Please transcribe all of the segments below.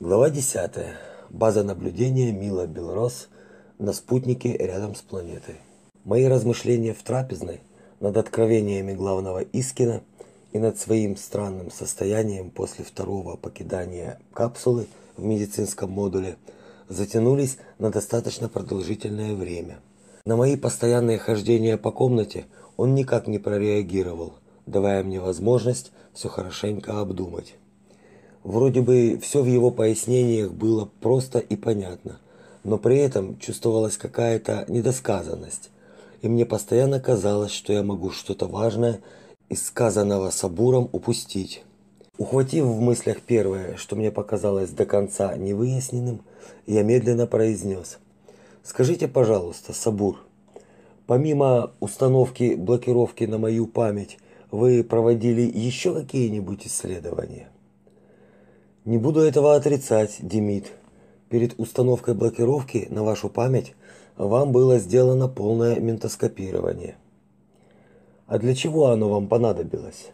Глава 10. База наблюдения Мила Белрос на спутнике рядом с планетой. Мои размышления в трапезной над откровениями главного Искина и над своим странным состоянием после второго покидания капсулы в медицинском модуле затянулись на достаточно продолжительное время. На мои постоянные хождения по комнате он никак не прореагировал, давая мне возможность все хорошенько обдумать. Вроде бы все в его пояснениях было просто и понятно, но при этом чувствовалась какая-то недосказанность, и мне постоянно казалось, что я могу что-то важное из сказанного Сабуром упустить. Ухватив в мыслях первое, что мне показалось до конца невыясненным, я медленно произнес. «Скажите, пожалуйста, Сабур, помимо установки блокировки на мою память, вы проводили еще какие-нибудь исследования?» Не буду этого отрицать, Демид. Перед установкой блокировки на вашу память вам было сделано полное ментоскопирование. А для чего оно вам понадобилось?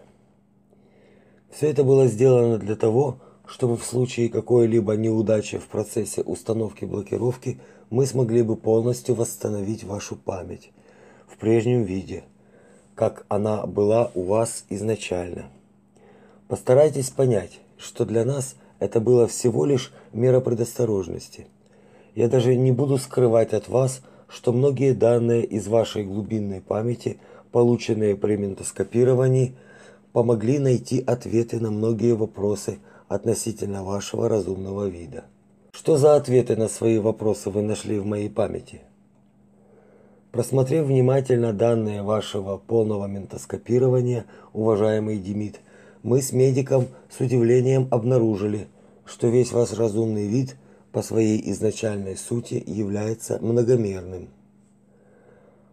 Все это было сделано для того, чтобы в случае какой-либо неудачи в процессе установки блокировки мы смогли бы полностью восстановить вашу память в прежнем виде, как она была у вас изначально. Постарайтесь понять, что для нас это было всего лишь мера предосторожности. Я даже не буду скрывать от вас, что многие данные из вашей глубинной памяти, полученные при ментоскопировании, помогли найти ответы на многие вопросы относительно вашего разумного вида. Что за ответы на свои вопросы вы нашли в моей памяти? Просмотрев внимательно данные вашего полного ментоскопирования, уважаемый Демид, мы с медиком с удивлением обнаружили, что весь ваш разумный вид по своей изначальной сути является многомерным.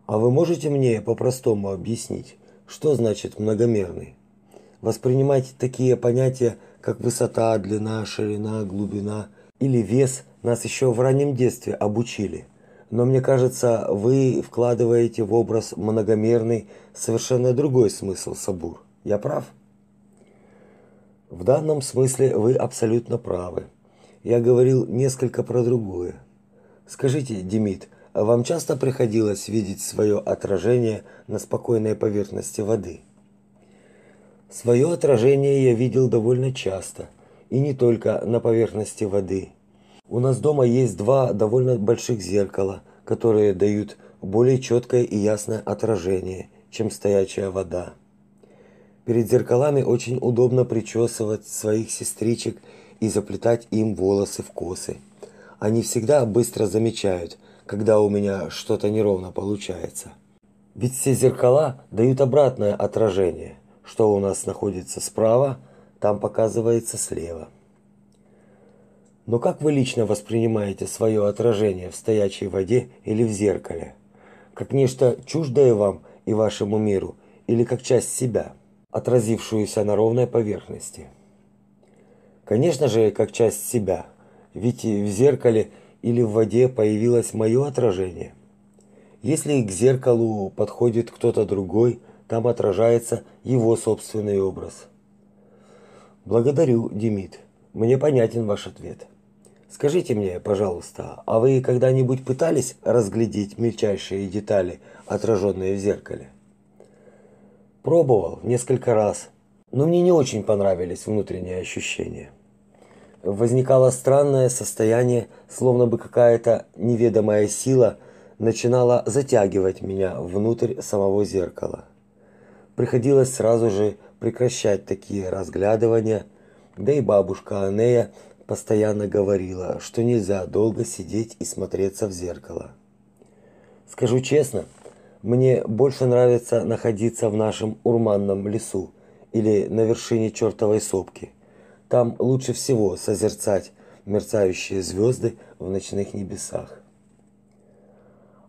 А вы можете мне по-простому объяснить, что значит многомерный? Воспринимать такие понятия, как высота, длина, ширина, глубина или вес нас еще в раннем детстве обучили. Но мне кажется, вы вкладываете в образ многомерный совершенно другой смысл, Сабур. Я прав? В данном смысле вы абсолютно правы. Я говорил несколько про другое. Скажите, Демид, а вам часто приходилось видеть свое отражение на спокойной поверхности воды? Свое отражение я видел довольно часто, и не только на поверхности воды. У нас дома есть два довольно больших зеркала, которые дают более четкое и ясное отражение, чем стоячая вода. Перед зеркалами очень удобно причесывать своих сестричек и заплетать им волосы в косы. Они всегда быстро замечают, когда у меня что-то неровно получается. Ведь все зеркала дают обратное отражение. Что у нас находится справа, там показывается слева. Но как вы лично воспринимаете свое отражение в стоячей воде или в зеркале? Как нечто чуждое вам и вашему миру или как часть себя? Отразившуюся на ровной поверхности. Конечно же, как часть себя, ведь в зеркале или в воде появилось мое отражение. Если к зеркалу подходит кто-то другой, там отражается его собственный образ. Благодарю, Демид. Мне понятен ваш ответ. Скажите мне, пожалуйста, а вы когда-нибудь пытались разглядеть мельчайшие детали, отраженные в зеркале? Пробовал несколько раз, но мне не очень понравились внутренние ощущения. Возникало странное состояние, словно бы какая-то неведомая сила начинала затягивать меня внутрь самого зеркала. Приходилось сразу же прекращать такие разглядывания, да и бабушка Анея постоянно говорила, что нельзя долго сидеть и смотреться в зеркало. Скажу честно, мне больше нравится находиться в нашем урманном лесу или на вершине чертовой сопки. Там лучше всего созерцать мерцающие звезды в ночных небесах.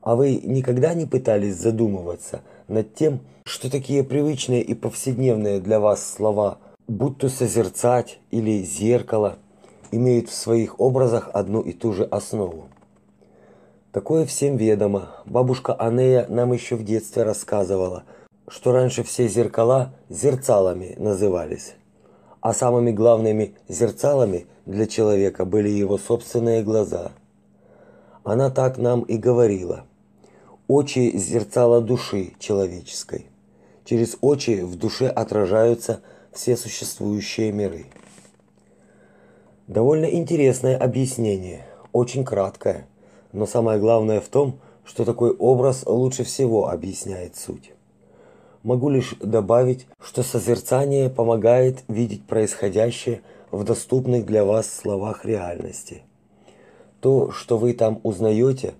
А вы никогда не пытались задумываться над тем, что такие привычные и повседневные для вас слова, будь то созерцать или зеркало, имеют в своих образах одну и ту же основу? Такое всем ведомо. Бабушка Анея нам еще в детстве рассказывала, что раньше все зеркала зерцалами назывались. А самыми главными зерцалами для человека были его собственные глаза. Она так нам и говорила. Очи зерцало души человеческой. Через очи в душе отражаются все существующие миры. Довольно интересное объяснение, очень краткое, но самое главное в том, что такой образ лучше всего объясняет суть. Могу лишь добавить, что созерцание помогает видеть происходящее в доступных для вас словах реальности. То, что вы там узнаете,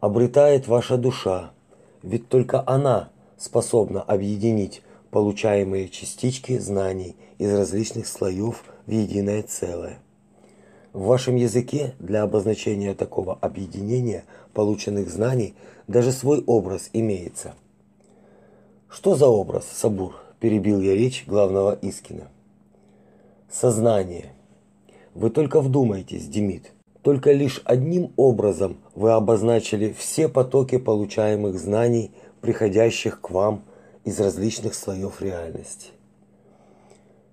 обретает ваша душа, ведь только она способна объединить получаемые частички знаний из различных слоев в единое целое. В вашем языке для обозначения такого объединения полученных знаний даже свой образ имеется – что за образ, Сабур? перебил я речь главного Искина. Сознание. Вы только вдумайтесь, Демид. Только лишь одним образом вы обозначили все потоки получаемых знаний, приходящих к вам из различных слоев реальности.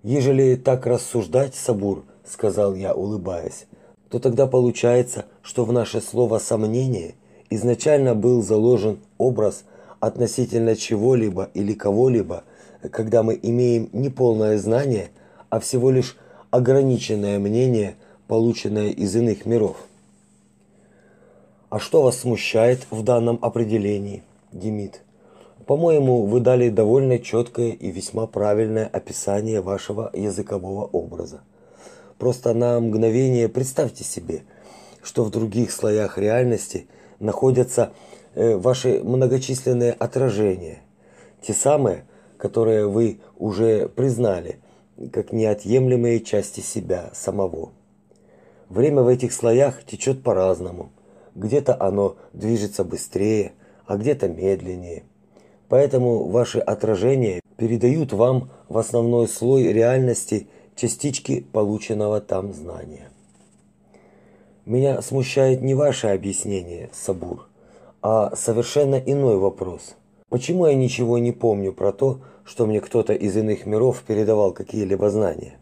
Ежели так рассуждать, Сабур, сказал я, улыбаясь, то тогда получается, что в наше слово сомнение изначально был заложен образ относительно чего-либо или кого-либо, когда мы имеем не полное знание, а всего лишь ограниченное мнение, полученное из иных миров. А что вас смущает в данном определении, Демид? По-моему, вы дали довольно четкое и весьма правильное описание вашего языкового образа. Просто на мгновение представьте себе, что в других слоях реальности находятся Э, ваши многочисленные отражения, те самые, которые вы уже признали как неотъемлемые части себя самого. Время в этих слоях течет по-разному. Где-то оно движется быстрее, а где-то медленнее. Поэтому ваши отражения передают вам в основной слой реальности частички полученного там знания. Меня смущает не ваше объяснение, Сабур, а совершенно иной вопрос. Почему я ничего не помню про то, что мне кто-то из иных миров передавал какие-либо знания?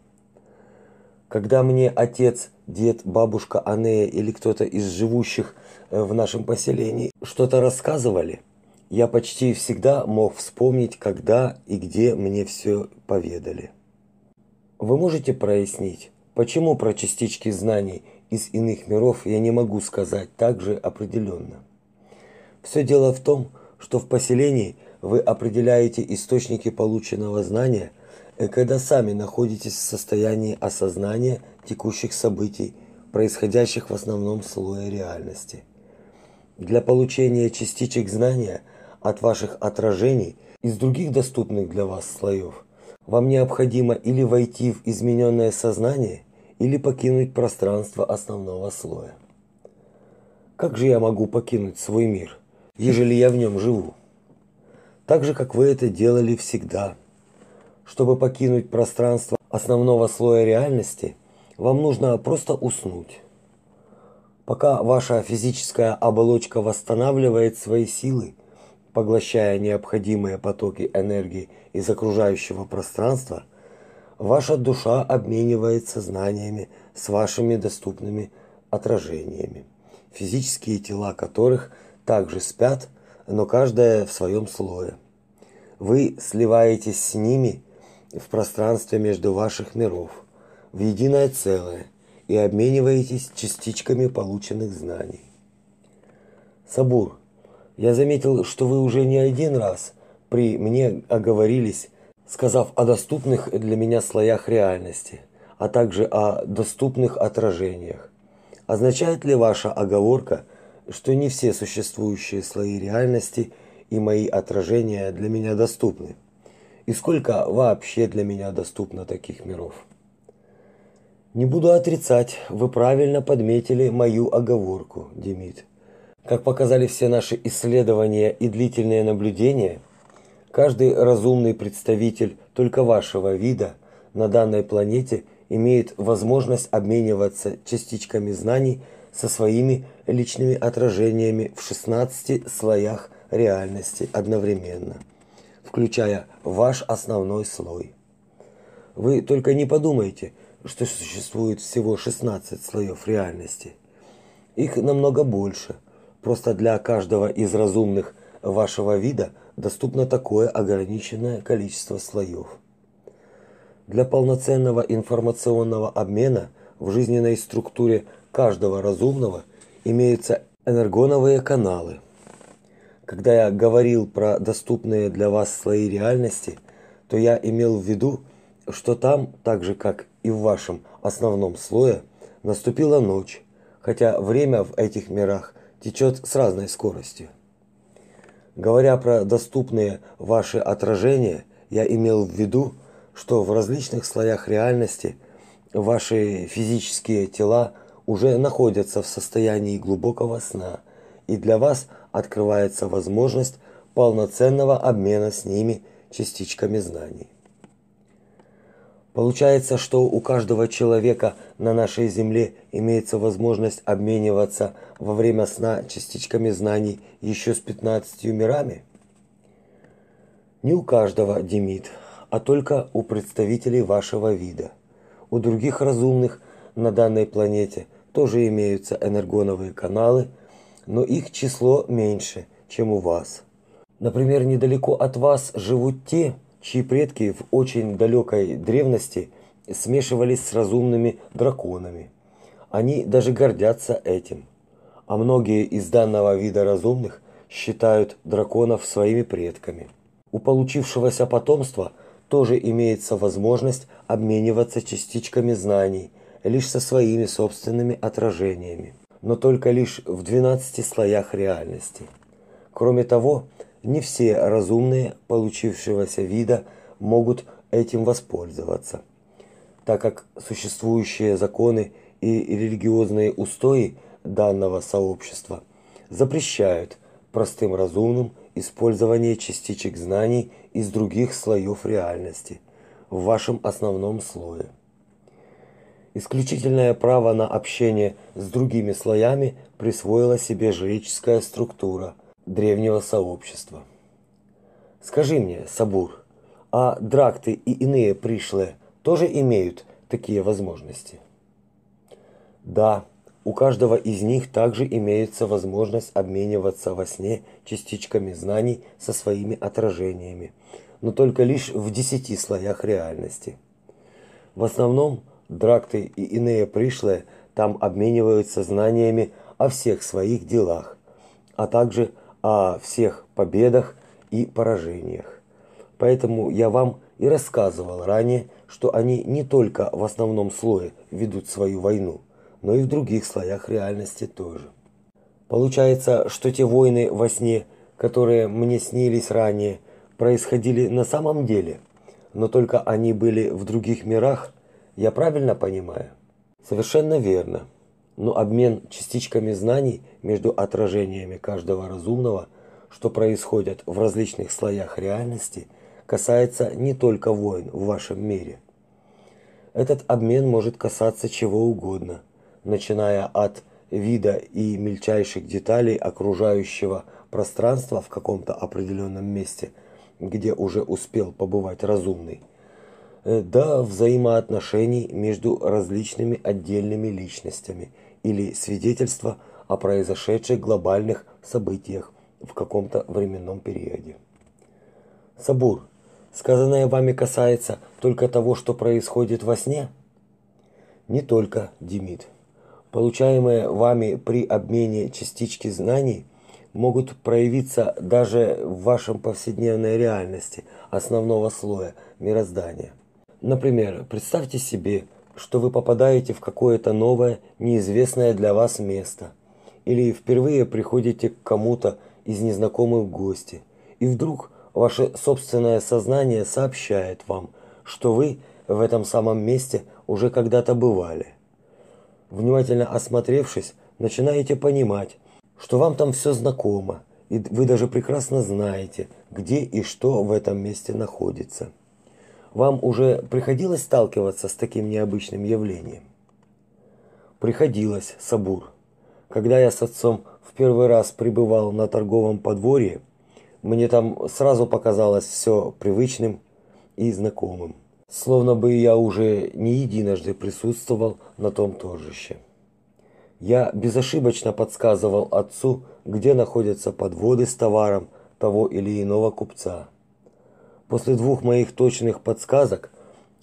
Когда мне отец, дед, бабушка Анея или кто-то из живущих э, в нашем поселении что-то рассказывали, я почти всегда мог вспомнить, когда и где мне все поведали. Вы можете прояснить, почему про частички знаний из иных миров я не могу сказать так же определенно? Все дело в том, что в поселении вы определяете источники полученного знания, и когда сами находитесь в состоянии осознания текущих событий, происходящих в основном слое реальности. Для получения частичек знания от ваших отражений из других доступных для вас слоев вам необходимо или войти в измененное сознание, или покинуть пространство основного слоя. Как же я могу покинуть свой мир? ежели я в нем живу. Так же, как вы это делали всегда. Чтобы покинуть пространство основного слоя реальности, вам нужно просто уснуть. Пока ваша физическая оболочка восстанавливает свои силы, поглощая необходимые потоки энергии из окружающего пространства, ваша душа обменивается знаниями с вашими доступными отражениями, физические тела которых – также спят, но каждая в своем слое. Вы сливаетесь с ними в пространстве между ваших миров, в единое целое, и обмениваетесь частичками полученных знаний. Сабур, я заметил, что вы уже не один раз при мне оговорились, сказав о доступных для меня слоях реальности, а также о доступных отражениях. Означает ли ваша оговорка – что не все существующие слои реальности и мои отражения для меня доступны. И сколько вообще для меня доступно таких миров? Не буду отрицать, вы правильно подметили мою оговорку, Демид. Как показали все наши исследования и длительные наблюдения, каждый разумный представитель только вашего вида на данной планете имеет возможность обмениваться частичками знаний со своими личными отражениями в 16 слоях реальности одновременно, включая ваш основной слой. Вы только не подумайте, что существует всего 16 слоев реальности. Их намного больше. Просто для каждого из разумных вашего вида доступно такое ограниченное количество слоев. Для полноценного информационного обмена в жизненной структуре каждого разумного имеются энергоновые каналы. Когда я говорил про доступные для вас слои реальности, то я имел в виду, что там, так же как и в вашем основном слое, наступила ночь, хотя время в этих мирах течет с разной скоростью. Говоря про доступные ваши отражения, я имел в виду, что в различных слоях реальности ваши физические тела уже находятся в состоянии глубокого сна, и для вас открывается возможность полноценного обмена с ними частичками знаний. Получается, что у каждого человека на нашей земле имеется возможность обмениваться во время сна частичками знаний еще с 15 мирами? Не у каждого, Демид, а только у представителей вашего вида. У других разумных на данной планете тоже имеются энергоновые каналы, но их число меньше, чем у вас. Например, недалеко от вас живут те, чьи предки в очень далекой древности смешивались с разумными драконами. Они даже гордятся этим. А многие из данного вида разумных считают драконов своими предками. У получившегося потомства – тоже имеется возможность обмениваться частичками знаний лишь со своими собственными отражениями, но только лишь в 12 слоях реальности. Кроме того, не все разумные получившегося вида могут этим воспользоваться, так как существующие законы и религиозные устои данного сообщества запрещают простым разумным использование частичек знаний из других слоев реальности в вашем основном слое. Исключительное право на общение с другими слоями присвоила себе жреческая структура древнего сообщества. Скажи мне, Сабур, а дракты и иные пришлые тоже имеют такие возможности? Да, у каждого из них также имеется возможность обмениваться во сне частичками знаний со своими отражениями, но только лишь в десяти слоях реальности. В основном дракты и иные пришлые там обмениваются знаниями о всех своих делах, а также о всех победах и поражениях. Поэтому я вам и рассказывал ранее, что они не только в основном слое ведут свою войну, но и в других слоях реальности тоже. Получается, что те войны во сне, которые мне снились ранее, происходили на самом деле, но только они были в других мирах, я правильно понимаю? Совершенно верно. Но обмен частичками знаний между отражениями каждого разумного, что происходят в различных слоях реальности, касается не только войн в вашем мире. Этот обмен может касаться чего угодно – начиная от вида и мельчайших деталей окружающего пространства в каком-то определенном месте, где уже успел побывать разумный, э, до взаимоотношений между различными отдельными личностями или свидетельства о произошедших глобальных событиях в каком-то временном периоде. Сабур, сказанное вами касается только того, что происходит во сне? Не только, Демид получаемые вами при обмене частички знаний могут проявиться даже в вашем повседневной реальности основного слоя мироздания. Например, представьте себе, что вы попадаете в какое-то новое, неизвестное для вас место, или впервые приходите к кому-то из незнакомых в гости, и вдруг ваше собственное сознание сообщает вам, что вы в этом самом месте уже когда-то бывали. Внимательно осмотревшись, начинаете понимать, что вам там все знакомо, и вы даже прекрасно знаете, где и что в этом месте находится. Вам уже приходилось сталкиваться с таким необычным явлением? Приходилось, Сабур. Когда я с отцом в первый раз пребывал на торговом подворье, мне там сразу показалось все привычным и знакомым. словно бы я уже не единожды присутствовал на том торжище. Я безошибочно подсказывал отцу, где находятся подводы с товаром того или иного купца. После двух моих точных подсказок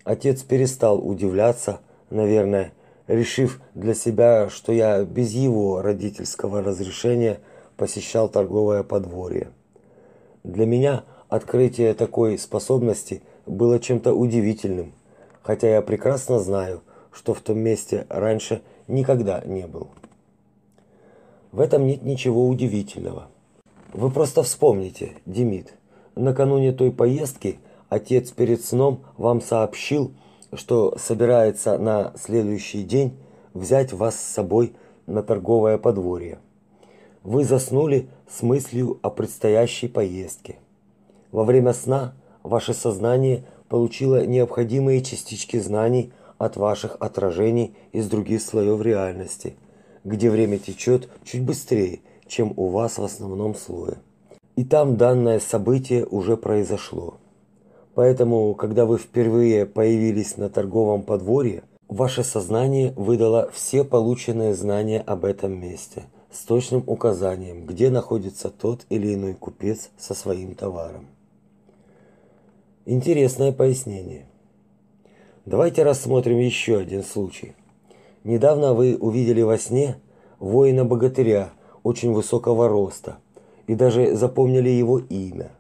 отец перестал удивляться, наверное, решив для себя, что я без его родительского разрешения посещал торговое подворье. Для меня открытие такой способности было чем-то удивительным, хотя я прекрасно знаю, что в том месте раньше никогда не был. В этом нет ничего удивительного. Вы просто вспомните, Демид, накануне той поездки отец перед сном вам сообщил, что собирается на следующий день взять вас с собой на торговое подворье. Вы заснули с мыслью о предстоящей поездке. Во время сна ваше сознание получило необходимые частички знаний от ваших отражений из других слоев реальности, где время течет чуть быстрее, чем у вас в основном слое. И там данное событие уже произошло. Поэтому, когда вы впервые появились на торговом подворье, ваше сознание выдало все полученные знания об этом месте с точным указанием, где находится тот или иной купец со своим товаром. Интересное пояснение. Давайте рассмотрим еще один случай. Недавно вы увидели во сне воина-богатыря очень высокого роста и даже запомнили его имя.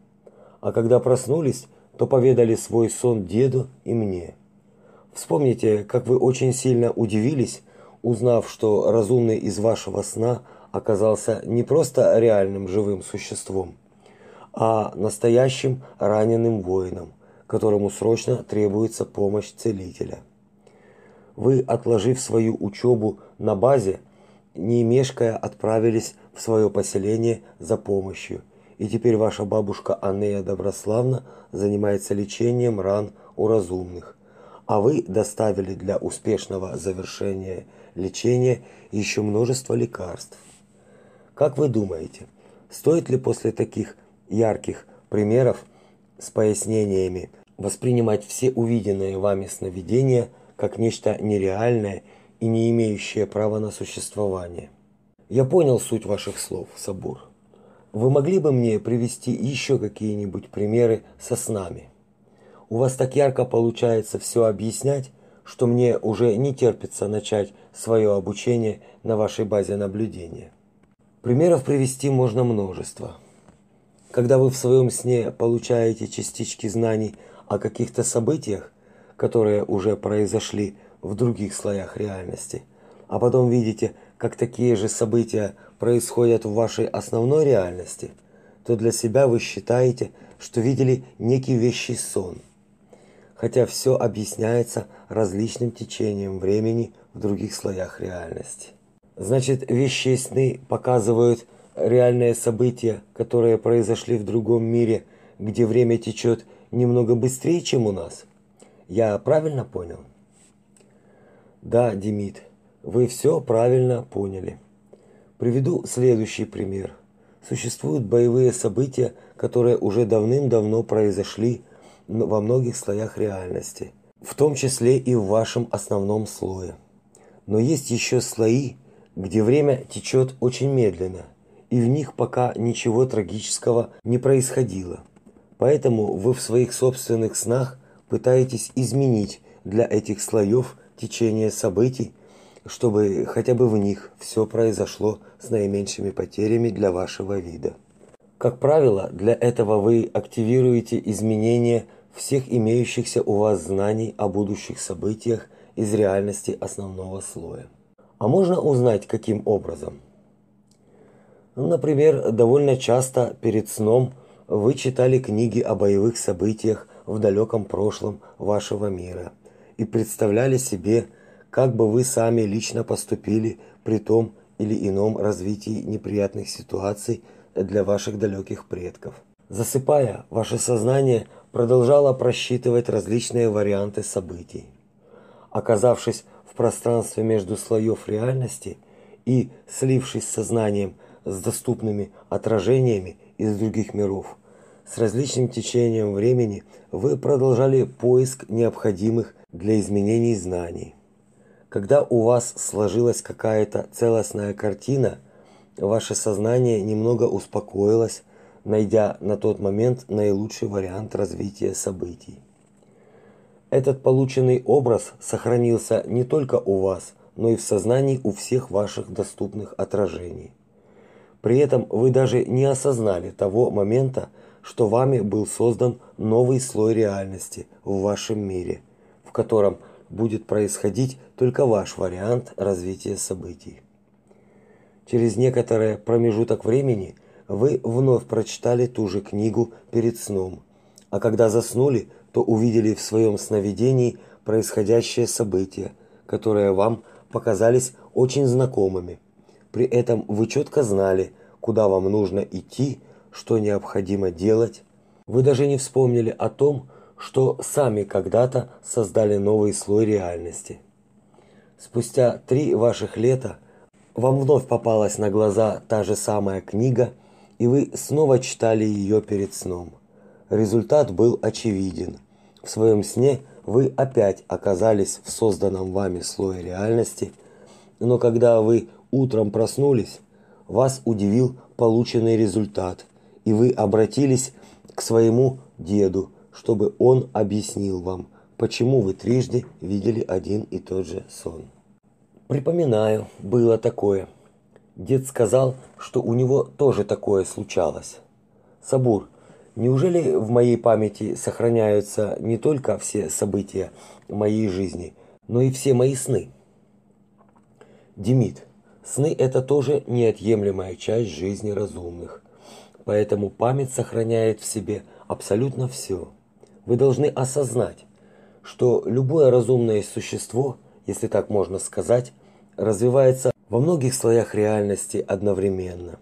А когда проснулись, то поведали свой сон деду и мне. Вспомните, как вы очень сильно удивились, узнав, что разумный из вашего сна оказался не просто реальным живым существом, а настоящим раненым воином, которому срочно требуется помощь целителя. Вы, отложив свою учебу на базе, не мешкая отправились в свое поселение за помощью – и теперь ваша бабушка Анея Доброславна занимается лечением ран у разумных, а вы доставили для успешного завершения лечения еще множество лекарств. Как вы думаете, стоит ли после таких ярких примеров с пояснениями воспринимать все увиденные вами сновидения как нечто нереальное и не имеющее права на существование? Я понял суть ваших слов, Сабур. Вы могли бы мне привести еще какие-нибудь примеры со снами? У вас так ярко получается все объяснять, что мне уже не терпится начать свое обучение на вашей базе наблюдения. Примеров привести можно множество. Когда вы в своем сне получаете частички знаний о каких-то событиях, которые уже произошли в других слоях реальности, а потом видите, как такие же события происходят в вашей основной реальности, то для себя вы считаете, что видели некий вещий сон. Хотя все объясняется различным течением времени в других слоях реальности. Значит, вещие сны показывают реальные события, которые произошли в другом мире, где время течет немного быстрее, чем у нас. Я правильно понял? Да, Демид, вы все правильно поняли. Приведу следующий пример. Существуют боевые события, которые уже давным-давно произошли во многих слоях реальности, в том числе и в вашем основном слое. Но есть еще слои, где время течет очень медленно, и в них пока ничего трагического не происходило. Поэтому вы в своих собственных снах пытаетесь изменить для этих слоев течение событий, чтобы хотя бы в них все произошло с наименьшими потерями для вашего вида. Как правило, для этого вы активируете изменения всех имеющихся у вас знаний о будущих событиях из реальности основного слоя. А можно узнать, каким образом? Например, довольно часто перед сном вы читали книги о боевых событиях в далеком прошлом вашего мира и представляли себе, как бы вы сами лично поступили при том или ином развитии неприятных ситуаций для ваших далеких предков. Засыпая, ваше сознание продолжало просчитывать различные варианты событий. Оказавшись в пространстве между слоев реальности и слившись с сознанием с доступными отражениями из других миров, с различным течением времени вы продолжали поиск необходимых для изменений знаний. Когда у вас сложилась какая-то целостная картина, ваше сознание немного успокоилось, найдя на тот момент наилучший вариант развития событий. Этот полученный образ сохранился не только у вас, но и в сознании у всех ваших доступных отражений. При этом вы даже не осознали того момента, что вами был создан новый слой реальности в вашем мире, в котором будет происходить только ваш вариант развития событий. Через некоторый промежуток времени вы вновь прочитали ту же книгу перед сном, а когда заснули, то увидели в своем сновидении происходящее события, которые вам показались очень знакомыми. При этом вы четко знали, куда вам нужно идти, что необходимо делать. Вы даже не вспомнили о том, что сами когда-то создали новый слой реальности. Спустя три ваших лета вам вновь попалась на глаза та же самая книга, и вы снова читали ее перед сном. Результат был очевиден. В своем сне вы опять оказались в созданном вами слое реальности, но когда вы утром проснулись, вас удивил полученный результат, и вы обратились к своему деду, чтобы он объяснил вам, почему вы трижды видели один и тот же сон. Припоминаю, было такое. Дед сказал, что у него тоже такое случалось. Сабур, неужели в моей памяти сохраняются не только все события моей жизни, но и все мои сны? Демид, сны это тоже неотъемлемая часть жизни разумных. Поэтому память сохраняет в себе абсолютно все вы должны осознать, что любое разумное существо, если так можно сказать, развивается во многих слоях реальности одновременно,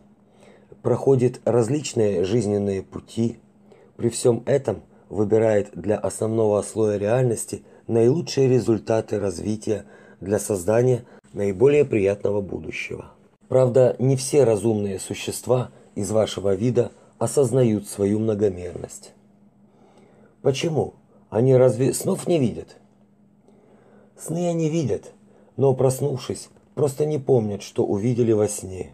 проходит различные жизненные пути, при всем этом выбирает для основного слоя реальности наилучшие результаты развития для создания наиболее приятного будущего. Правда, не все разумные существа из вашего вида осознают свою многомерность. Почему? Они разве снов не видят? Сны они видят, но проснувшись, просто не помнят, что увидели во сне.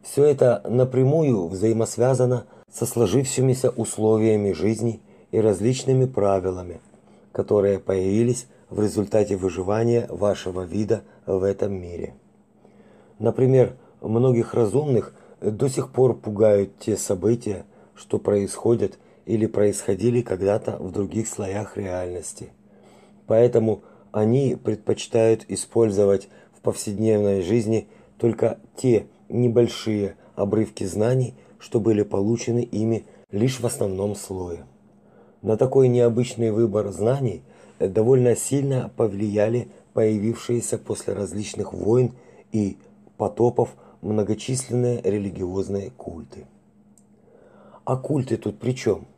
Все это напрямую взаимосвязано со сложившимися условиями жизни и различными правилами, которые появились в результате выживания вашего вида в этом мире. Например, многих разумных до сих пор пугают те события, что происходят или происходили когда-то в других слоях реальности. Поэтому они предпочитают использовать в повседневной жизни только те небольшие обрывки знаний, что были получены ими лишь в основном слое. На такой необычный выбор знаний довольно сильно повлияли появившиеся после различных войн и потопов многочисленные религиозные культы. А культы тут при чем?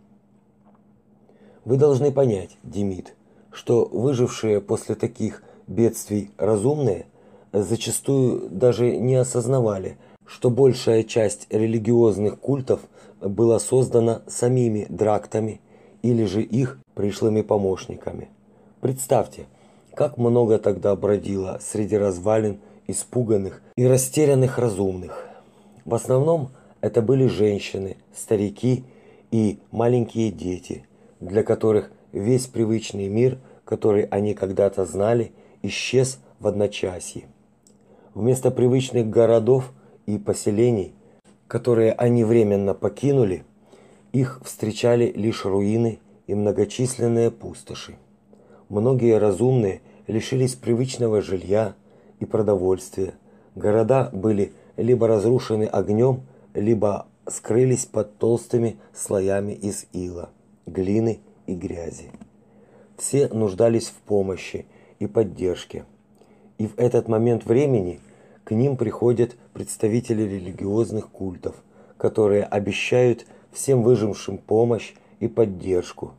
Вы должны понять, Демид, что выжившие после таких бедствий разумные зачастую даже не осознавали, что большая часть религиозных культов была создана самими драктами или же их пришлыми помощниками. Представьте, как много тогда бродило среди развалин испуганных и растерянных разумных. В основном это были женщины, старики и маленькие дети – для которых весь привычный мир, который они когда-то знали, исчез в одночасье. Вместо привычных городов и поселений, которые они временно покинули, их встречали лишь руины и многочисленные пустоши. Многие разумные лишились привычного жилья и продовольствия. Города были либо разрушены огнем, либо скрылись под толстыми слоями из ила глины и грязи. Все нуждались в помощи и поддержке. И в этот момент времени к ним приходят представители религиозных культов, которые обещают всем выжившим помощь и поддержку.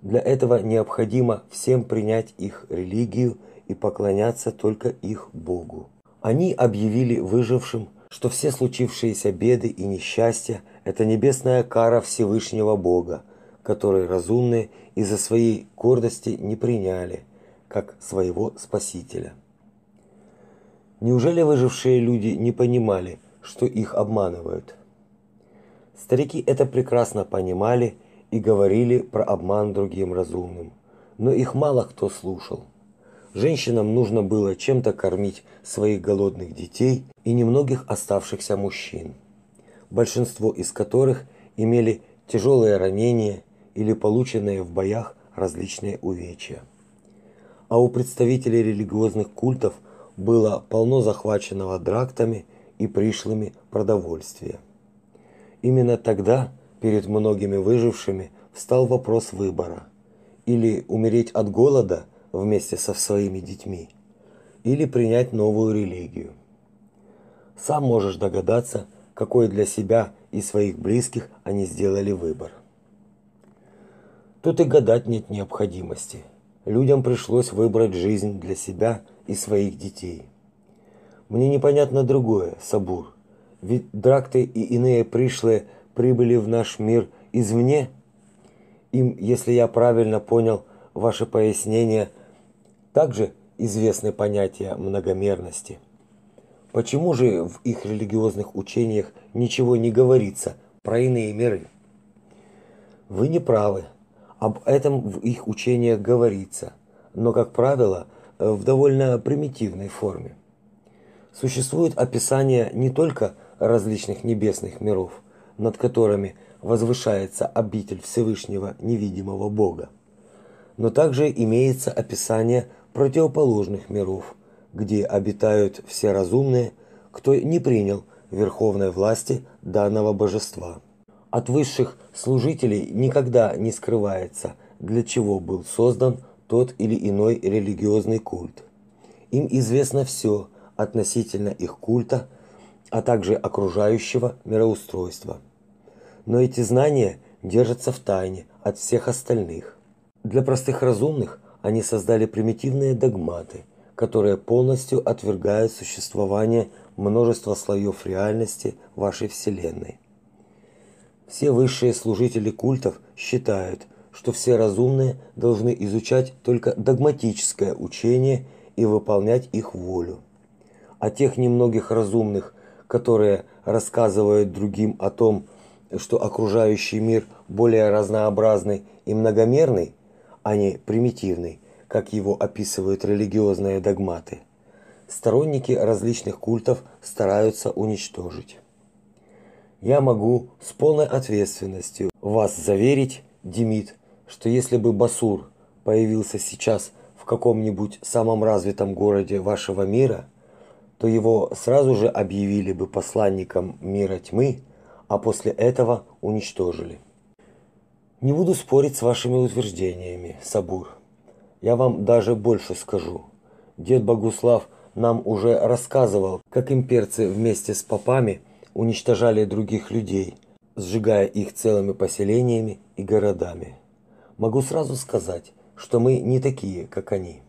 Для этого необходимо всем принять их религию и поклоняться только их Богу. Они объявили выжившим, что все случившиеся беды и несчастья это небесная кара Всевышнего Бога, который разумные из-за своей гордости не приняли как своего спасителя. Неужели выжившие люди не понимали, что их обманывают? Старики это прекрасно понимали и говорили про обман другим разумным, но их мало кто слушал. Женщинам нужно было чем-то кормить своих голодных детей и немногих оставшихся мужчин, большинство из которых имели тяжелые ранения или полученные в боях различные увечья. А у представителей религиозных культов было полно захваченного драктами и пришлыми продовольствия. Именно тогда перед многими выжившими встал вопрос выбора: или умереть от голода вместе со своими детьми, или принять новую религию. Сам можешь догадаться, какой для себя и своих близких они сделали выбор. Тут и гадать нет необходимости. Людям пришлось выбрать жизнь для себя и своих детей. Мне непонятно другое, Сабур. Ведь дракты и иные пришлые прибыли в наш мир извне. Им, если я правильно понял ваше пояснение, также известны понятия многомерности. Почему же в их религиозных учениях ничего не говорится про иные миры? Вы не правы. Об этом в их учениях говорится, но, как правило, в довольно примитивной форме. Существует описание не только различных небесных миров, над которыми возвышается обитель Всевышнего невидимого Бога, но также имеется описание противоположных миров, где обитают все разумные, кто не принял верховной власти данного божества. От высших служителей никогда не скрывается, для чего был создан тот или иной религиозный культ. Им известно все относительно их культа, а также окружающего мироустройства. Но эти знания держатся в тайне от всех остальных. Для простых разумных они создали примитивные догматы, которые полностью отвергают существование множества слоев реальности вашей Вселенной. Все высшие служители культов считают, что все разумные должны изучать только догматическое учение и выполнять их волю. А тех немногих разумных, которые рассказывают другим о том, что окружающий мир более разнообразный и многомерный, а не примитивный, как его описывают религиозные догматы. Сторонники различных культов стараются уничтожить. Я могу с полной ответственностью вас заверить, Демид, что если бы Басур появился сейчас в каком-нибудь самом развитом городе вашего мира, то его сразу же объявили бы посланником мира тьмы, а после этого уничтожили. Не буду спорить с вашими утверждениями, Сабур. Я вам даже больше скажу. Дед Богуслав нам уже рассказывал, как имперцы вместе с попами уничтожали других людей, сжигая их целыми поселениями и городами. Могу сразу сказать, что мы не такие, как они.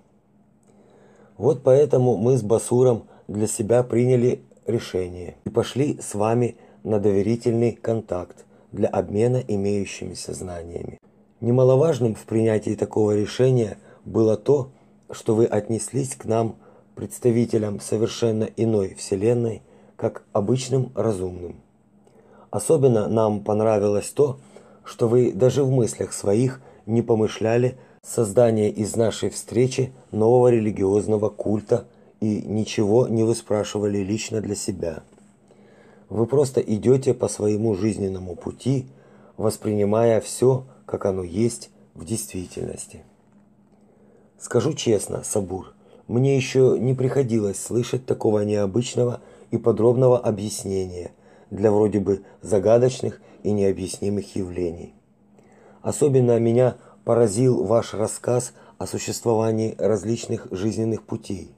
Вот поэтому мы с Басуром для себя приняли решение и пошли с вами на доверительный контакт для обмена имеющимися знаниями. Немаловажным в принятии такого решения было то, что вы отнеслись к нам, представителям совершенно иной вселенной, как обычным разумным. Особенно нам понравилось то, что вы даже в мыслях своих не помышляли создание из нашей встречи нового религиозного культа и ничего не выспрашивали лично для себя. Вы просто идете по своему жизненному пути, воспринимая все, как оно есть в действительности. Скажу честно, Сабур, мне еще не приходилось слышать такого необычного и подробного объяснения для вроде бы загадочных и необъяснимых явлений. Особенно меня поразил ваш рассказ о существовании различных жизненных путей.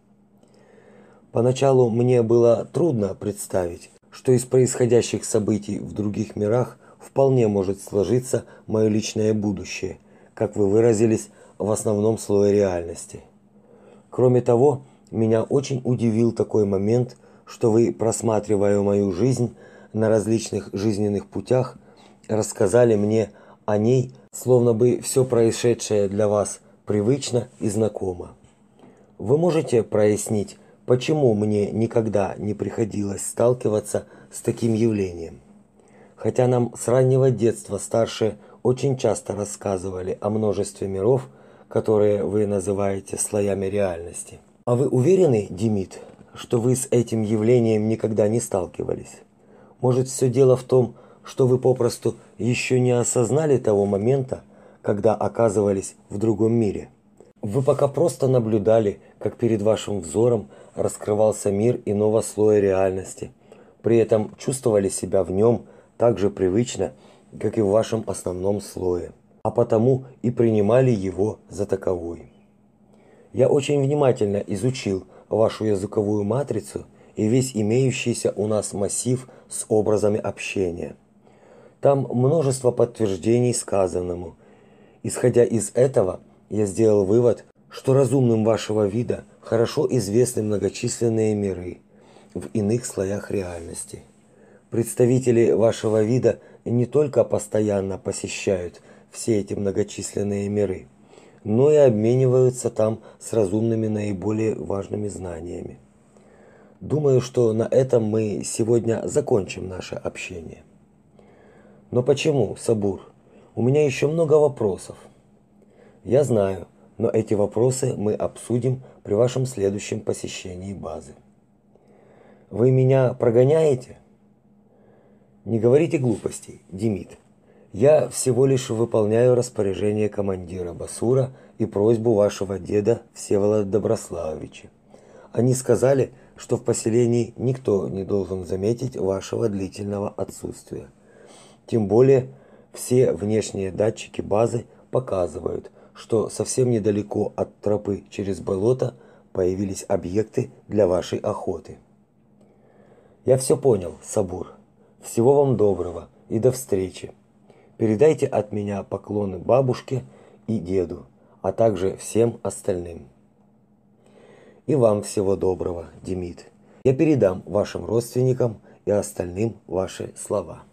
Поначалу мне было трудно представить, что из происходящих событий в других мирах вполне может сложиться мое личное будущее, как вы выразились, в основном слое реальности. Кроме того, меня очень удивил такой момент, что вы, просматривая мою жизнь, на различных жизненных путях рассказали мне о ней, словно бы все происшедшее для вас привычно и знакомо. Вы можете прояснить, почему мне никогда не приходилось сталкиваться с таким явлением? Хотя нам с раннего детства старшие очень часто рассказывали о множестве миров, которые вы называете слоями реальности. А вы уверены, Демид, что вы с этим явлением никогда не сталкивались? Может, все дело в том, что вы попросту еще не осознали того момента, когда оказывались в другом мире? Вы пока просто наблюдали, как перед вашим взором раскрывался мир иного слоя реальности. При этом чувствовали себя в нем так же привычно, как и в вашем основном слое, а потому и принимали его за таковой. Я очень внимательно изучил вашу языковую матрицу и весь имеющийся у нас массив с образами общения. Там множество подтверждений сказанному. Исходя из этого, я сделал вывод, что разумным вашего вида хорошо известны многочисленные миры в иных слоях реальности. Представители вашего вида не только постоянно посещают все эти многочисленные миры, но и обмениваются там с разумными наиболее важными знаниями. Думаю, что на этом мы сегодня закончим наше общение. Но почему, Сабур? У меня еще много вопросов. Я знаю, но эти вопросы мы обсудим при вашем следующем посещении базы. Вы меня прогоняете? Не говорите глупостей, Демид. Я всего лишь выполняю распоряжение командира Басура и просьбу вашего деда Всеволода Доброславовича. Они сказали, что в поселении никто не должен заметить вашего длительного отсутствия. Тем более все внешние датчики базы показывают, что совсем недалеко от тропы через болото появились объекты для вашей охоты. Я все понял, Сабур. Всего вам доброго и до встречи. Передайте от меня поклоны бабушке и деду, а также всем остальным. И вам всего доброго, Демид. Я передам вашим родственникам и остальным ваши слова.